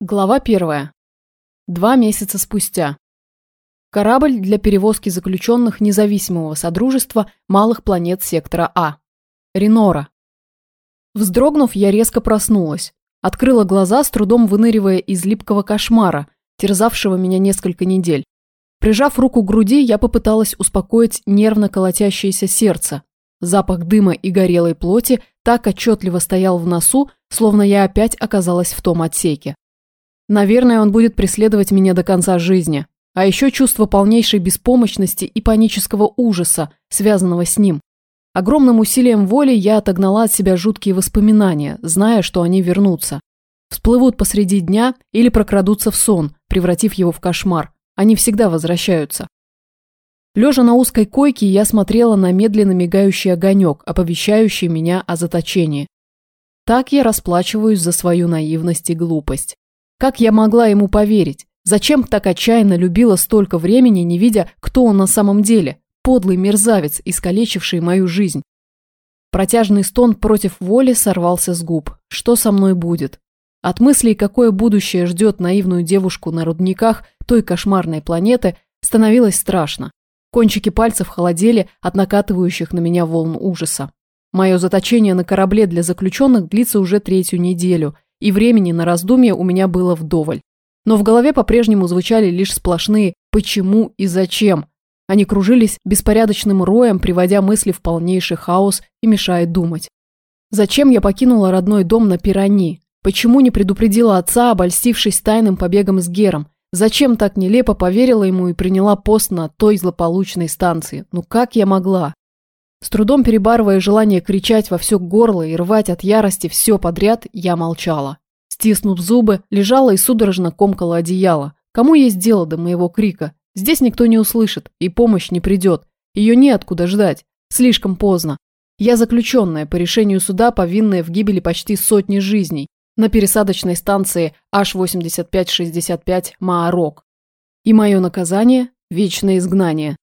Глава первая. Два месяца спустя. Корабль для перевозки заключенных независимого содружества малых планет сектора А. Ренора. Вздрогнув, я резко проснулась. Открыла глаза, с трудом выныривая из липкого кошмара, терзавшего меня несколько недель. Прижав руку к груди, я попыталась успокоить нервно колотящееся сердце. Запах дыма и горелой плоти так отчетливо стоял в носу, словно я опять оказалась в том отсеке. Наверное, он будет преследовать меня до конца жизни. А еще чувство полнейшей беспомощности и панического ужаса, связанного с ним. Огромным усилием воли я отогнала от себя жуткие воспоминания, зная, что они вернутся. Всплывут посреди дня или прокрадутся в сон, превратив его в кошмар. Они всегда возвращаются. Лежа на узкой койке, я смотрела на медленно мигающий огонек, оповещающий меня о заточении. Так я расплачиваюсь за свою наивность и глупость. Как я могла ему поверить? Зачем так отчаянно любила столько времени, не видя, кто он на самом деле? Подлый мерзавец, искалечивший мою жизнь. Протяжный стон против воли сорвался с губ. Что со мной будет? От мыслей, какое будущее ждет наивную девушку на рудниках той кошмарной планеты, становилось страшно. Кончики пальцев холодели от накатывающих на меня волн ужаса. Мое заточение на корабле для заключенных длится уже третью неделю – и времени на раздумье у меня было вдоволь. Но в голове по-прежнему звучали лишь сплошные «почему» и «зачем». Они кружились беспорядочным роем, приводя мысли в полнейший хаос и мешая думать. Зачем я покинула родной дом на Пирани? Почему не предупредила отца, обольстившись тайным побегом с Гером? Зачем так нелепо поверила ему и приняла пост на той злополучной станции? Ну как я могла? С трудом перебарывая желание кричать во все горло и рвать от ярости все подряд, я молчала. Стиснув зубы, лежала и судорожно комкала одеяло. Кому есть дело до моего крика? Здесь никто не услышит, и помощь не придет. Ее неоткуда ждать. Слишком поздно. Я заключенная по решению суда, повинная в гибели почти сотни жизней на пересадочной станции H8565 Маарок. И мое наказание – вечное изгнание.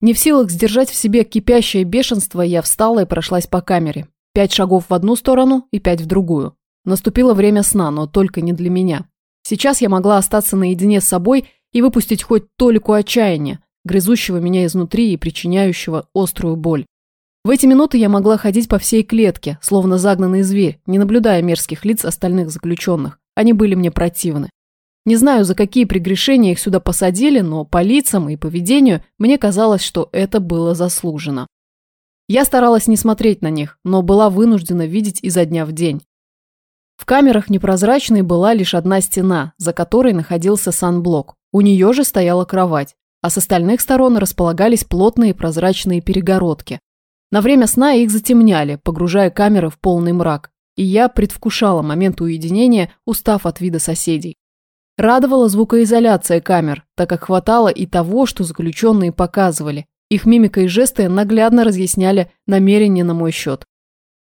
Не в силах сдержать в себе кипящее бешенство, я встала и прошлась по камере. Пять шагов в одну сторону и пять в другую. Наступило время сна, но только не для меня. Сейчас я могла остаться наедине с собой и выпустить хоть толику отчаяния, грызущего меня изнутри и причиняющего острую боль. В эти минуты я могла ходить по всей клетке, словно загнанный зверь, не наблюдая мерзких лиц остальных заключенных. Они были мне противны. Не знаю, за какие прегрешения их сюда посадили, но по лицам и поведению мне казалось, что это было заслужено. Я старалась не смотреть на них, но была вынуждена видеть изо дня в день. В камерах непрозрачной была лишь одна стена, за которой находился санблок. У нее же стояла кровать, а с остальных сторон располагались плотные прозрачные перегородки. На время сна их затемняли, погружая камеры в полный мрак, и я предвкушала момент уединения, устав от вида соседей. Радовала звукоизоляция камер, так как хватало и того, что заключенные показывали. Их мимика и жесты наглядно разъясняли намерения на мой счет.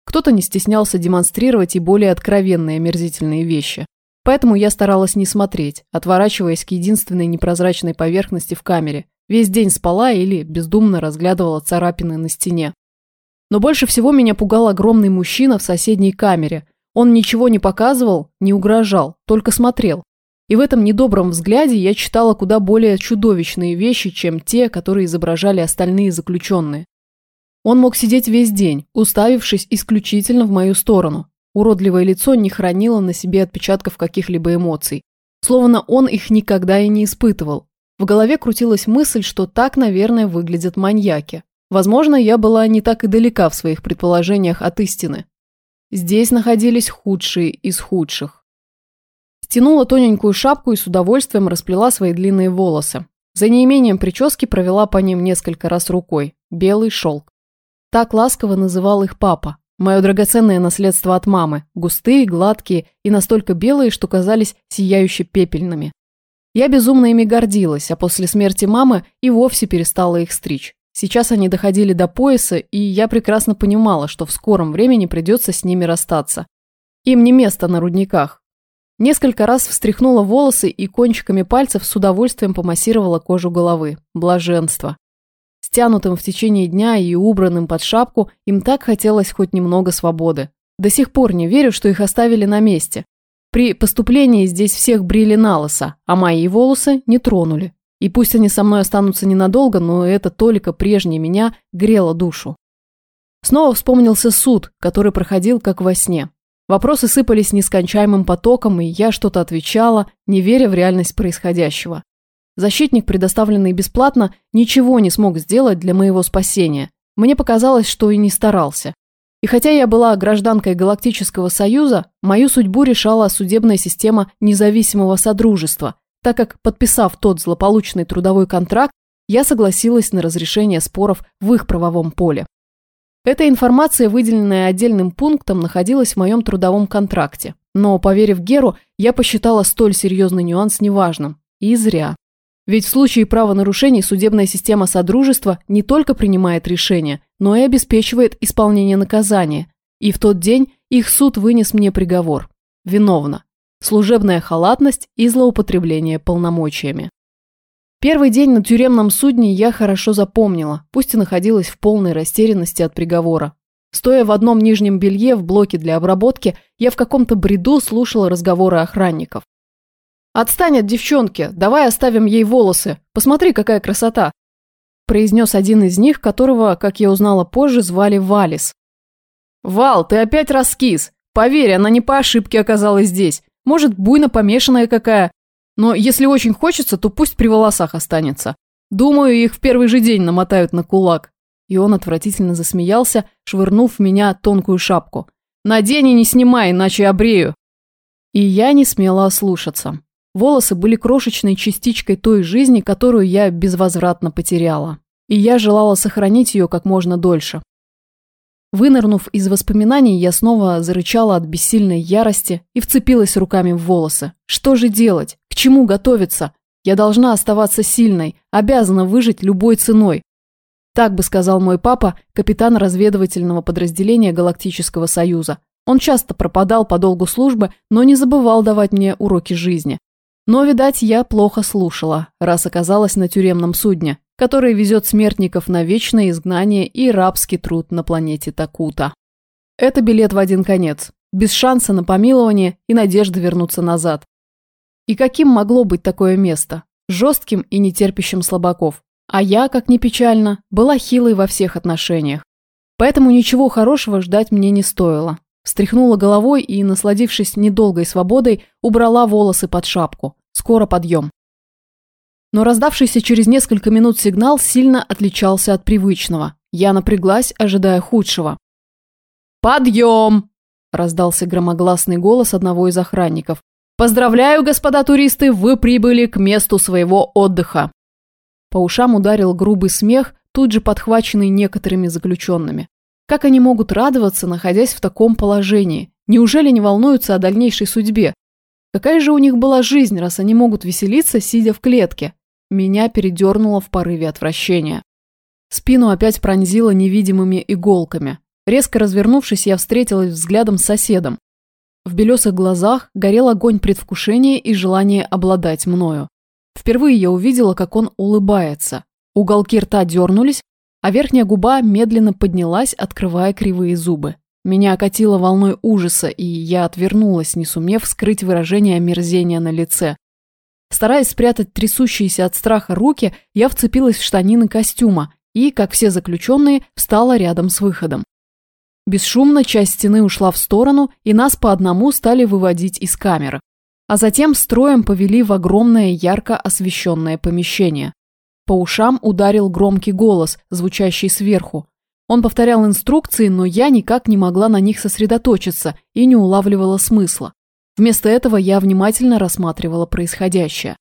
Кто-то не стеснялся демонстрировать и более откровенные омерзительные вещи. Поэтому я старалась не смотреть, отворачиваясь к единственной непрозрачной поверхности в камере. Весь день спала или бездумно разглядывала царапины на стене. Но больше всего меня пугал огромный мужчина в соседней камере. Он ничего не показывал, не угрожал, только смотрел. И в этом недобром взгляде я читала куда более чудовищные вещи, чем те, которые изображали остальные заключенные. Он мог сидеть весь день, уставившись исключительно в мою сторону. Уродливое лицо не хранило на себе отпечатков каких-либо эмоций. Словно он их никогда и не испытывал. В голове крутилась мысль, что так, наверное, выглядят маньяки. Возможно, я была не так и далека в своих предположениях от истины. Здесь находились худшие из худших. Стянула тоненькую шапку и с удовольствием расплела свои длинные волосы. За неимением прически провела по ним несколько раз рукой. Белый шелк. Так ласково называл их папа. Мое драгоценное наследство от мамы. Густые, гладкие и настолько белые, что казались сияюще пепельными. Я безумно ими гордилась, а после смерти мамы и вовсе перестала их стричь. Сейчас они доходили до пояса, и я прекрасно понимала, что в скором времени придется с ними расстаться. Им не место на рудниках, Несколько раз встряхнула волосы и кончиками пальцев с удовольствием помассировала кожу головы. Блаженство. Стянутым в течение дня и убранным под шапку им так хотелось хоть немного свободы. До сих пор не верю, что их оставили на месте. При поступлении здесь всех брили на лысо, а мои волосы не тронули. И пусть они со мной останутся ненадолго, но это только прежнее меня грело душу. Снова вспомнился суд, который проходил как во сне. Вопросы сыпались нескончаемым потоком, и я что-то отвечала, не веря в реальность происходящего. Защитник, предоставленный бесплатно, ничего не смог сделать для моего спасения. Мне показалось, что и не старался. И хотя я была гражданкой Галактического Союза, мою судьбу решала судебная система независимого содружества, так как, подписав тот злополучный трудовой контракт, я согласилась на разрешение споров в их правовом поле. Эта информация, выделенная отдельным пунктом, находилась в моем трудовом контракте. Но, поверив Геру, я посчитала столь серьезный нюанс неважным. И зря. Ведь в случае правонарушений судебная система Содружества не только принимает решения, но и обеспечивает исполнение наказания. И в тот день их суд вынес мне приговор. Виновна. Служебная халатность и злоупотребление полномочиями. Первый день на тюремном судне я хорошо запомнила, пусть и находилась в полной растерянности от приговора. Стоя в одном нижнем белье в блоке для обработки, я в каком-то бреду слушала разговоры охранников. «Отстань от девчонки, давай оставим ей волосы, посмотри, какая красота!» произнес один из них, которого, как я узнала позже, звали Валис. «Вал, ты опять раскис! Поверь, она не по ошибке оказалась здесь. Может, буйно помешанная какая. Но если очень хочется, то пусть при волосах останется. Думаю, их в первый же день намотают на кулак. И он отвратительно засмеялся, швырнув в меня тонкую шапку. «Надень и не снимай, иначе обрею». И я не смела ослушаться. Волосы были крошечной частичкой той жизни, которую я безвозвратно потеряла. И я желала сохранить ее как можно дольше. Вынырнув из воспоминаний, я снова зарычала от бессильной ярости и вцепилась руками в волосы. Что же делать? Чему готовиться? Я должна оставаться сильной, обязана выжить любой ценой. Так бы сказал мой папа, капитан разведывательного подразделения Галактического Союза. Он часто пропадал по долгу службы, но не забывал давать мне уроки жизни. Но, видать, я плохо слушала, раз оказалась на тюремном судне, который везет смертников на вечное изгнание и рабский труд на планете Такута. Это билет в один конец, без шанса на помилование и надежды вернуться назад. И каким могло быть такое место? Жестким и нетерпящим слабаков. А я, как ни печально, была хилой во всех отношениях. Поэтому ничего хорошего ждать мне не стоило. Встряхнула головой и, насладившись недолгой свободой, убрала волосы под шапку. Скоро подъем. Но раздавшийся через несколько минут сигнал сильно отличался от привычного. Я напряглась, ожидая худшего. «Подъем!» – раздался громогласный голос одного из охранников. «Поздравляю, господа туристы, вы прибыли к месту своего отдыха!» По ушам ударил грубый смех, тут же подхваченный некоторыми заключенными. Как они могут радоваться, находясь в таком положении? Неужели не волнуются о дальнейшей судьбе? Какая же у них была жизнь, раз они могут веселиться, сидя в клетке? Меня передернуло в порыве отвращения. Спину опять пронзило невидимыми иголками. Резко развернувшись, я встретилась взглядом с соседом. В белесых глазах горел огонь предвкушения и желания обладать мною. Впервые я увидела, как он улыбается. Уголки рта дернулись, а верхняя губа медленно поднялась, открывая кривые зубы. Меня окатило волной ужаса, и я отвернулась, не сумев скрыть выражение омерзения на лице. Стараясь спрятать трясущиеся от страха руки, я вцепилась в штанины костюма и, как все заключенные, встала рядом с выходом. Бесшумно часть стены ушла в сторону, и нас по одному стали выводить из камеры. А затем строем повели в огромное ярко освещенное помещение. По ушам ударил громкий голос, звучащий сверху. Он повторял инструкции, но я никак не могла на них сосредоточиться и не улавливала смысла. Вместо этого я внимательно рассматривала происходящее.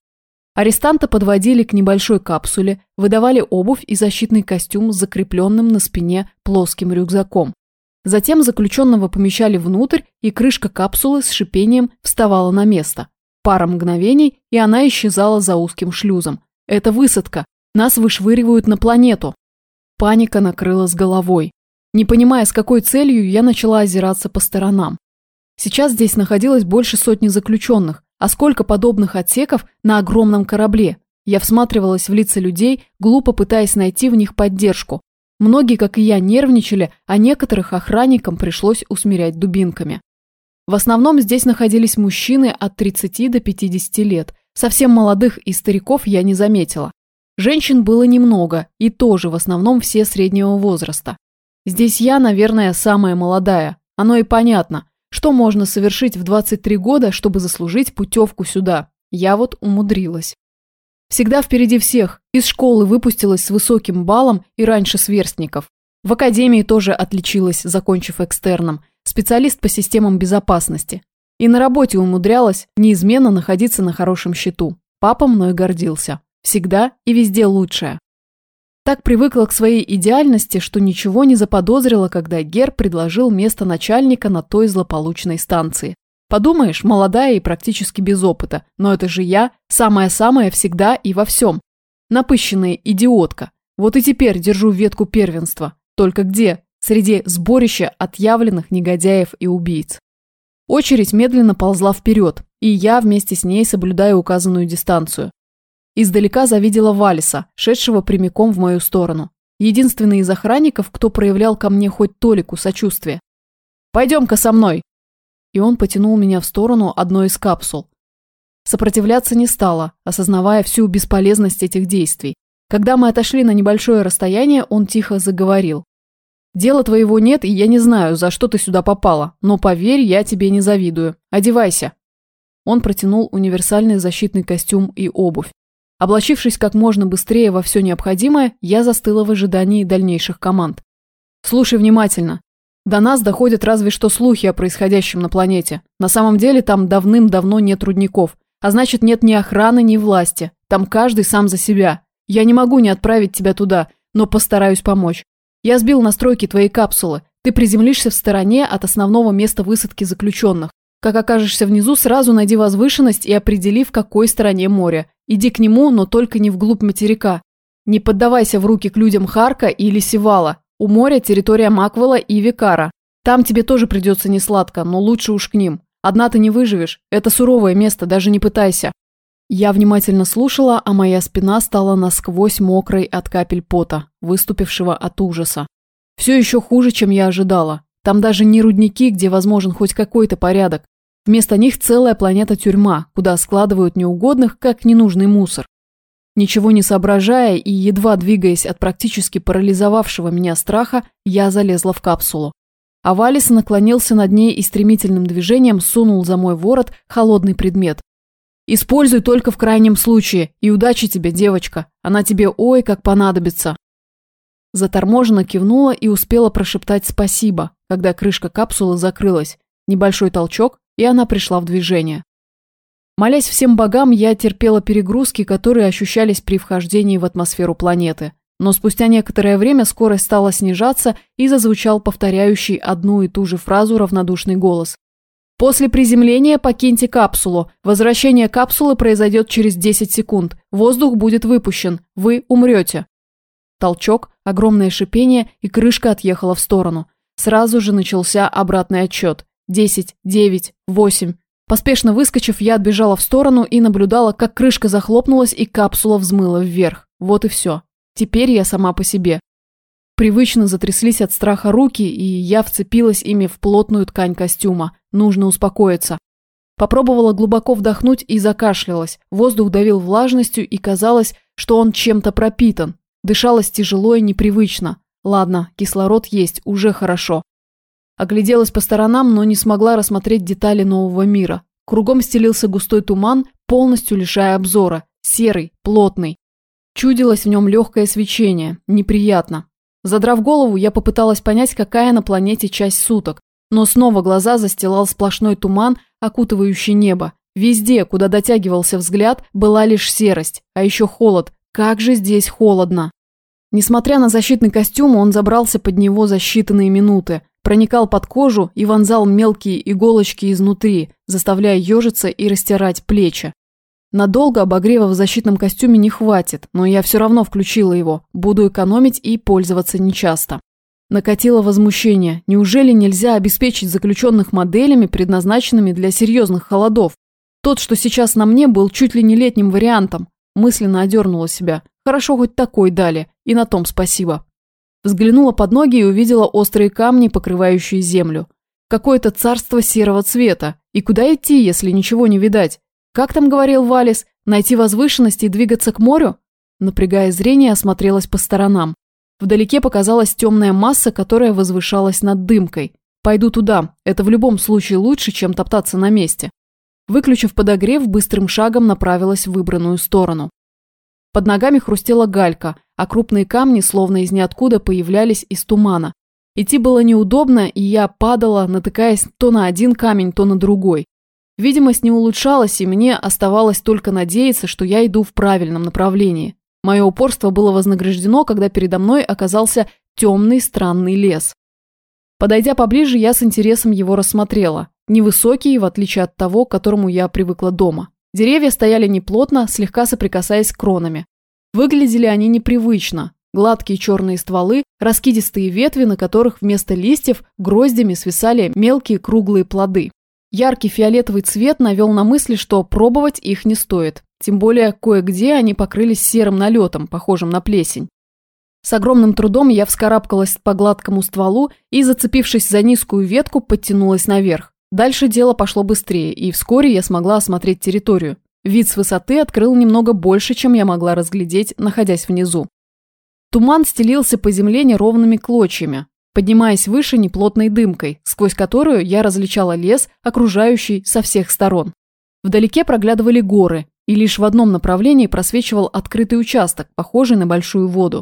Арестанта подводили к небольшой капсуле, выдавали обувь и защитный костюм с закрепленным на спине плоским рюкзаком. Затем заключенного помещали внутрь, и крышка капсулы с шипением вставала на место. Пара мгновений, и она исчезала за узким шлюзом. Это высадка, нас вышвыривают на планету. Паника накрыла с головой. Не понимая, с какой целью, я начала озираться по сторонам. Сейчас здесь находилось больше сотни заключенных, а сколько подобных отсеков на огромном корабле. Я всматривалась в лица людей, глупо пытаясь найти в них поддержку. Многие, как и я, нервничали, а некоторых охранникам пришлось усмирять дубинками. В основном здесь находились мужчины от 30 до 50 лет. Совсем молодых и стариков я не заметила. Женщин было немного, и тоже в основном все среднего возраста. Здесь я, наверное, самая молодая. Оно и понятно. Что можно совершить в 23 года, чтобы заслужить путевку сюда? Я вот умудрилась. Всегда впереди всех. Из школы выпустилась с высоким баллом и раньше сверстников. В академии тоже отличилась, закончив экстерном. Специалист по системам безопасности. И на работе умудрялась неизменно находиться на хорошем счету. Папа мной гордился. Всегда и везде лучшая. Так привыкла к своей идеальности, что ничего не заподозрила, когда Гер предложил место начальника на той злополучной станции. Подумаешь, молодая и практически без опыта, но это же я, самая-самая всегда и во всем. Напыщенная идиотка. Вот и теперь держу ветку первенства. Только где? Среди сборища отъявленных негодяев и убийц. Очередь медленно ползла вперед, и я вместе с ней соблюдаю указанную дистанцию. Издалека завидела Валиса, шедшего прямиком в мою сторону. Единственный из охранников, кто проявлял ко мне хоть толику сочувствия. «Пойдем-ка со мной!» И он потянул меня в сторону одной из капсул. Сопротивляться не стала, осознавая всю бесполезность этих действий. Когда мы отошли на небольшое расстояние, он тихо заговорил. «Дела твоего нет, и я не знаю, за что ты сюда попала, но поверь, я тебе не завидую. Одевайся!» Он протянул универсальный защитный костюм и обувь. Облачившись как можно быстрее во все необходимое, я застыла в ожидании дальнейших команд. Слушай внимательно. До нас доходят разве что слухи о происходящем на планете. На самом деле там давным-давно нет рудников. А значит, нет ни охраны, ни власти. Там каждый сам за себя. Я не могу не отправить тебя туда, но постараюсь помочь. Я сбил настройки твоей капсулы. Ты приземлишься в стороне от основного места высадки заключенных. Как окажешься внизу, сразу найди возвышенность и определи, в какой стороне море. Иди к нему, но только не вглубь материка. Не поддавайся в руки к людям Харка или Севала. У моря территория Маквела и Викара. Там тебе тоже придется несладко, но лучше уж к ним. Одна ты не выживешь. Это суровое место, даже не пытайся. Я внимательно слушала, а моя спина стала насквозь мокрой от капель пота, выступившего от ужаса. Все еще хуже, чем я ожидала. Там даже не рудники, где возможен хоть какой-то порядок. Вместо них целая планета-тюрьма, куда складывают неугодных, как ненужный мусор. Ничего не соображая и едва двигаясь от практически парализовавшего меня страха, я залезла в капсулу. А Валис наклонился над ней и стремительным движением сунул за мой ворот холодный предмет. «Используй только в крайнем случае, и удачи тебе, девочка, она тебе ой как понадобится». Заторможенно кивнула и успела прошептать спасибо, когда крышка капсулы закрылась. Небольшой толчок, и она пришла в движение. Молясь всем богам, я терпела перегрузки, которые ощущались при вхождении в атмосферу планеты. Но спустя некоторое время скорость стала снижаться и зазвучал повторяющий одну и ту же фразу равнодушный голос. После приземления покиньте капсулу. Возвращение капсулы произойдет через 10 секунд. Воздух будет выпущен. Вы умрете. Толчок, огромное шипение, и крышка отъехала в сторону. Сразу же начался обратный отчет. Десять, девять, восемь. Поспешно выскочив, я отбежала в сторону и наблюдала, как крышка захлопнулась и капсула взмыла вверх. Вот и все. Теперь я сама по себе. Привычно затряслись от страха руки, и я вцепилась ими в плотную ткань костюма. Нужно успокоиться. Попробовала глубоко вдохнуть и закашлялась. Воздух давил влажностью, и казалось, что он чем-то пропитан. Дышалось тяжело и непривычно. Ладно, кислород есть, уже хорошо. Огляделась по сторонам, но не смогла рассмотреть детали нового мира. Кругом стелился густой туман, полностью лишая обзора. Серый, плотный. Чудилось в нем легкое свечение. Неприятно. Задрав голову, я попыталась понять, какая на планете часть суток. Но снова глаза застилал сплошной туман, окутывающий небо. Везде, куда дотягивался взгляд, была лишь серость, а еще холод. Как же здесь холодно. Несмотря на защитный костюм, он забрался под него за считанные минуты проникал под кожу и вонзал мелкие иголочки изнутри, заставляя ежиться и растирать плечи. Надолго обогрева в защитном костюме не хватит, но я все равно включила его, буду экономить и пользоваться нечасто. Накатило возмущение. Неужели нельзя обеспечить заключенных моделями, предназначенными для серьезных холодов? Тот, что сейчас на мне, был чуть ли не летним вариантом. Мысленно одернула себя. Хорошо хоть такой дали, и на том спасибо. Взглянула под ноги и увидела острые камни, покрывающие землю. Какое-то царство серого цвета. И куда идти, если ничего не видать? Как там говорил Валис, найти возвышенность и двигаться к морю? Напрягая зрение, осмотрелась по сторонам. Вдалеке показалась темная масса, которая возвышалась над дымкой. Пойду туда, это в любом случае лучше, чем топтаться на месте. Выключив подогрев, быстрым шагом направилась в выбранную сторону. Под ногами хрустела галька, а крупные камни, словно из ниоткуда, появлялись из тумана. Идти было неудобно, и я падала, натыкаясь то на один камень, то на другой. Видимость не улучшалась, и мне оставалось только надеяться, что я иду в правильном направлении. Мое упорство было вознаграждено, когда передо мной оказался темный странный лес. Подойдя поближе, я с интересом его рассмотрела. Невысокий, в отличие от того, к которому я привыкла дома. Деревья стояли неплотно, слегка соприкасаясь кронами. Выглядели они непривычно. Гладкие черные стволы, раскидистые ветви, на которых вместо листьев гроздями свисали мелкие круглые плоды. Яркий фиолетовый цвет навел на мысли, что пробовать их не стоит. Тем более кое-где они покрылись серым налетом, похожим на плесень. С огромным трудом я вскарабкалась по гладкому стволу и, зацепившись за низкую ветку, подтянулась наверх. Дальше дело пошло быстрее, и вскоре я смогла осмотреть территорию. Вид с высоты открыл немного больше, чем я могла разглядеть, находясь внизу. Туман стелился по земле неровными клочьями, поднимаясь выше неплотной дымкой, сквозь которую я различала лес, окружающий со всех сторон. Вдалеке проглядывали горы, и лишь в одном направлении просвечивал открытый участок, похожий на большую воду.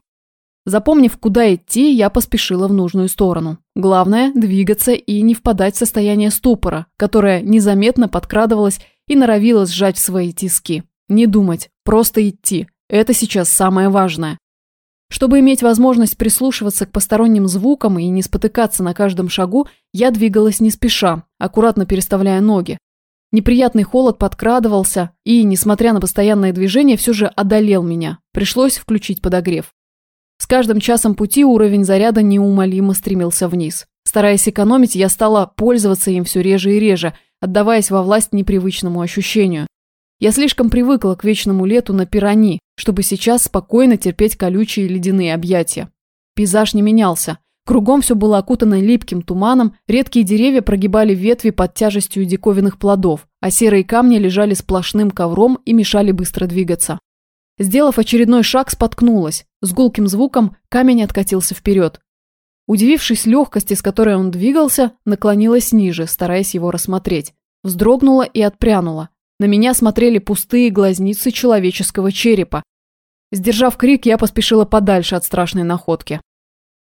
Запомнив, куда идти, я поспешила в нужную сторону. Главное – двигаться и не впадать в состояние ступора, которое незаметно подкрадывалось и норовило сжать свои тиски. Не думать, просто идти. Это сейчас самое важное. Чтобы иметь возможность прислушиваться к посторонним звукам и не спотыкаться на каждом шагу, я двигалась не спеша, аккуратно переставляя ноги. Неприятный холод подкрадывался и, несмотря на постоянное движение, все же одолел меня. Пришлось включить подогрев. С каждым часом пути уровень заряда неумолимо стремился вниз. Стараясь экономить, я стала пользоваться им все реже и реже, отдаваясь во власть непривычному ощущению. Я слишком привыкла к вечному лету на пирани, чтобы сейчас спокойно терпеть колючие ледяные объятия. Пейзаж не менялся. Кругом все было окутано липким туманом, редкие деревья прогибали ветви под тяжестью диковинных плодов, а серые камни лежали сплошным ковром и мешали быстро двигаться. Сделав очередной шаг, споткнулась. С гулким звуком камень откатился вперед. Удивившись легкости, с которой он двигался, наклонилась ниже, стараясь его рассмотреть. Вздрогнула и отпрянула. На меня смотрели пустые глазницы человеческого черепа. Сдержав крик, я поспешила подальше от страшной находки.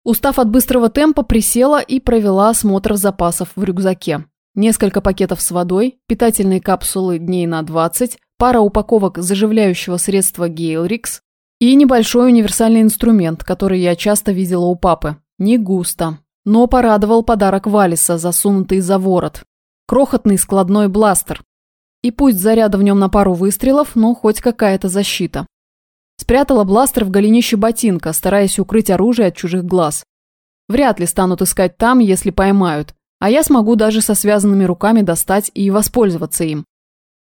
Устав от быстрого темпа, присела и провела осмотр запасов в рюкзаке. Несколько пакетов с водой, питательные капсулы дней на 20, пара упаковок заживляющего средства Гейлрикс и небольшой универсальный инструмент, который я часто видела у папы. Не густо. Но порадовал подарок Валиса, засунутый за ворот. Крохотный складной бластер. И пусть заряда в нем на пару выстрелов, но хоть какая-то защита. Спрятала бластер в голенище ботинка, стараясь укрыть оружие от чужих глаз. Вряд ли станут искать там, если поймают, а я смогу даже со связанными руками достать и воспользоваться им.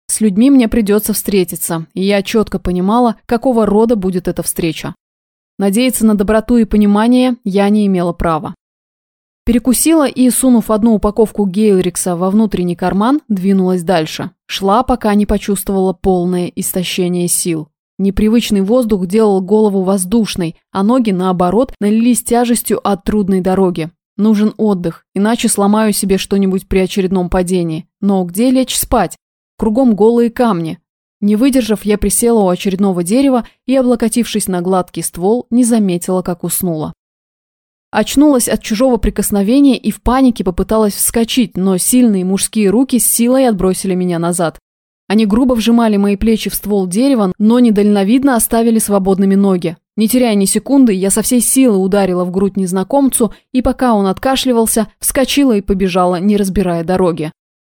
С людьми мне придется встретиться, и я четко понимала, какого рода будет эта встреча. Надеяться на доброту и понимание я не имела права. Перекусила и, сунув одну упаковку Гейлрикса во внутренний карман, двинулась дальше. Шла, пока не почувствовала полное истощение сил. Непривычный воздух делал голову воздушной, а ноги, наоборот, налились тяжестью от трудной дороги. Нужен отдых, иначе сломаю себе что-нибудь при очередном падении. Но где лечь спать? Кругом голые камни. Не выдержав, я присела у очередного дерева и, облокотившись на гладкий ствол, не заметила, как уснула. Очнулась от чужого прикосновения и в панике попыталась вскочить, но сильные мужские руки с силой отбросили меня назад. Они грубо вжимали мои плечи в ствол дерева, но недальновидно оставили свободными ноги. Не теряя ни секунды, я со всей силы ударила в грудь незнакомцу, и пока он откашливался, вскочила и побежала, не разбирая дороги.